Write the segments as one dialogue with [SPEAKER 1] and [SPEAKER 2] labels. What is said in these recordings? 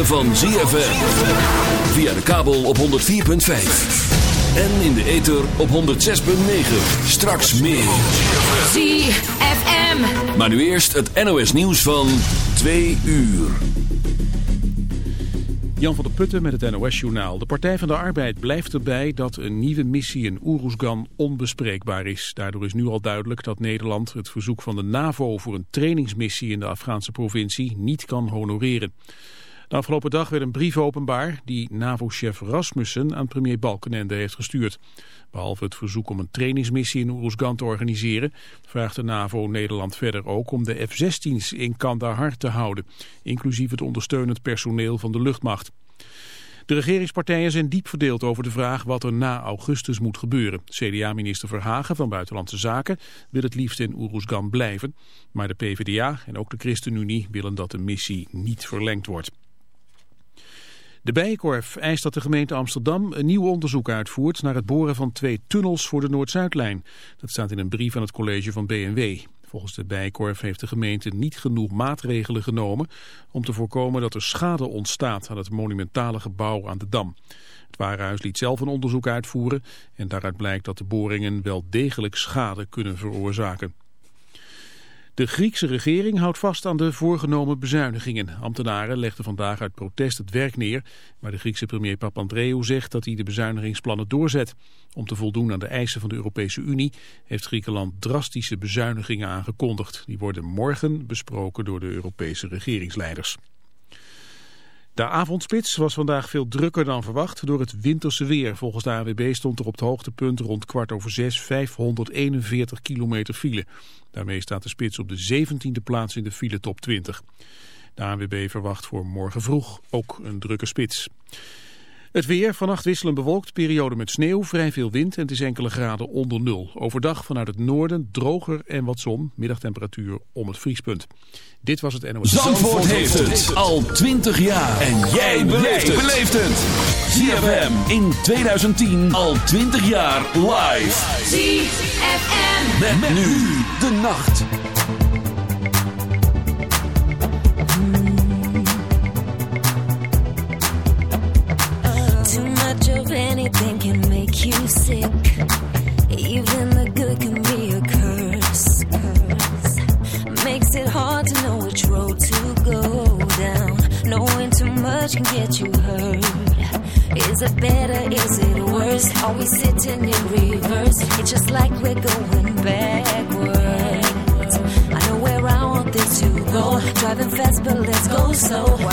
[SPEAKER 1] ritme van ZFM. Via de kabel op 104.5. En in de ether op 106.9. Straks meer.
[SPEAKER 2] ZFM.
[SPEAKER 1] Maar nu eerst het NOS nieuws van 2 uur.
[SPEAKER 3] Jan van der Putten met het NOS-journaal. De Partij van de Arbeid blijft erbij dat een nieuwe missie in Oeroesgan onbespreekbaar is. Daardoor is nu al duidelijk dat Nederland het verzoek van de NAVO voor een trainingsmissie in de Afghaanse provincie niet kan honoreren. De afgelopen dag werd een brief openbaar die NAVO-chef Rasmussen aan premier Balkenende heeft gestuurd. Behalve het verzoek om een trainingsmissie in Oeruzgan te organiseren, vraagt de NAVO Nederland verder ook om de F-16's in Kandahar te houden, inclusief het ondersteunend personeel van de luchtmacht. De regeringspartijen zijn diep verdeeld over de vraag wat er na augustus moet gebeuren. CDA-minister Verhagen van Buitenlandse Zaken wil het liefst in Oeruzgan blijven, maar de PvdA en ook de ChristenUnie willen dat de missie niet verlengd wordt. De Bijenkorf eist dat de gemeente Amsterdam een nieuw onderzoek uitvoert naar het boren van twee tunnels voor de Noord-Zuidlijn. Dat staat in een brief aan het college van BNW. Volgens de Bijenkorf heeft de gemeente niet genoeg maatregelen genomen om te voorkomen dat er schade ontstaat aan het monumentale gebouw aan de Dam. Het Warenhuis liet zelf een onderzoek uitvoeren en daaruit blijkt dat de boringen wel degelijk schade kunnen veroorzaken. De Griekse regering houdt vast aan de voorgenomen bezuinigingen. Ambtenaren legden vandaag uit protest het werk neer, maar de Griekse premier Papandreou zegt dat hij de bezuinigingsplannen doorzet. Om te voldoen aan de eisen van de Europese Unie heeft Griekenland drastische bezuinigingen aangekondigd. Die worden morgen besproken door de Europese regeringsleiders. De avondspits was vandaag veel drukker dan verwacht door het winterse weer. Volgens de AWB stond er op het hoogtepunt rond kwart over zes 541 kilometer file. Daarmee staat de spits op de 17e plaats in de file top 20. De AWB verwacht voor morgen vroeg ook een drukke spits. Het weer, vannacht wisselen bewolkt, periode met sneeuw, vrij veel wind en het is enkele graden onder nul. Overdag vanuit het noorden droger en wat zon, middagtemperatuur om het vriespunt. Dit was het NOS.
[SPEAKER 1] Zandvoort, heeft het al 20 jaar. En jij beleeft het. ZFM in 2010 al 20 jaar live.
[SPEAKER 2] ZFM.
[SPEAKER 1] Met, met nu de nacht.
[SPEAKER 4] Worse? Are we sitting in reverse? It's just like we're going backwards. I know where I want this to go. Driving fast, but let's go slow.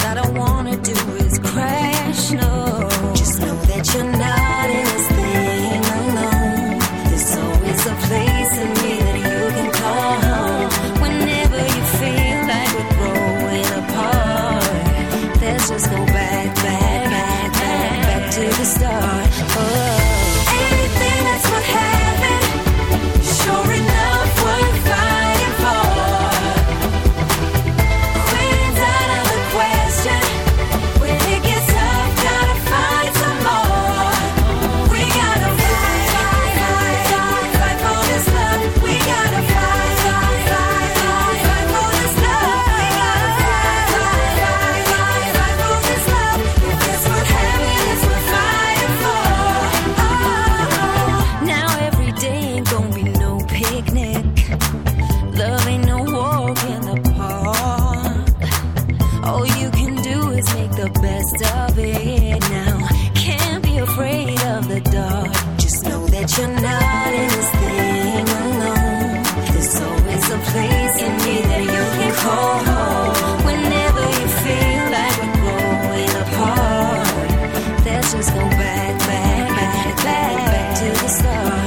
[SPEAKER 5] star.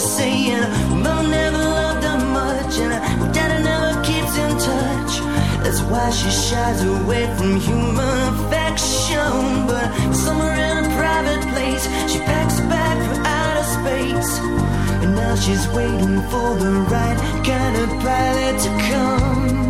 [SPEAKER 6] Saying, Mama never loved her much, and her daddy never keeps in touch. That's why she shies away from human affection. But somewhere in a private place, she packs a bag for outer space. And now she's waiting for the right kind of pilot to come.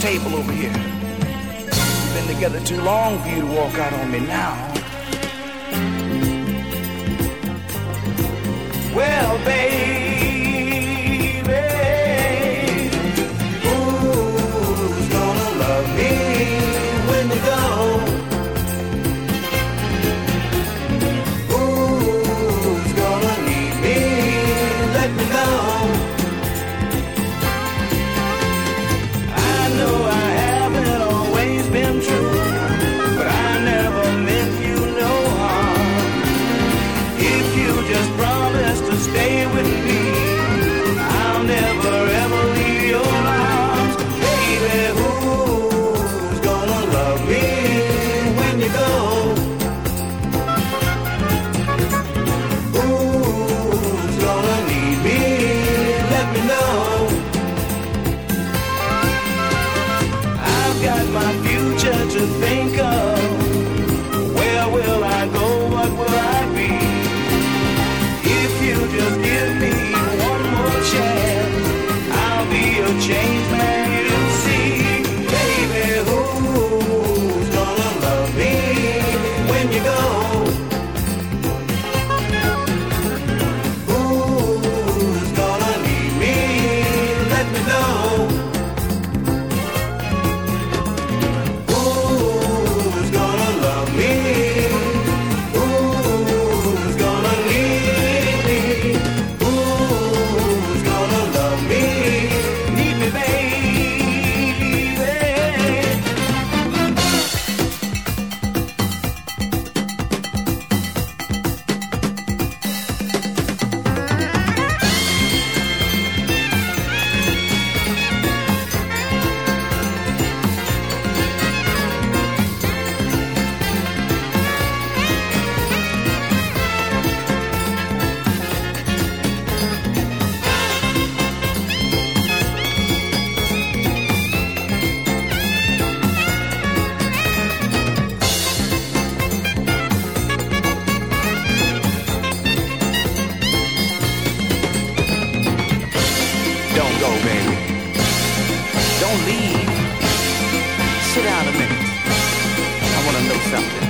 [SPEAKER 7] table just
[SPEAKER 8] brought Sit down a minute. I want to know something.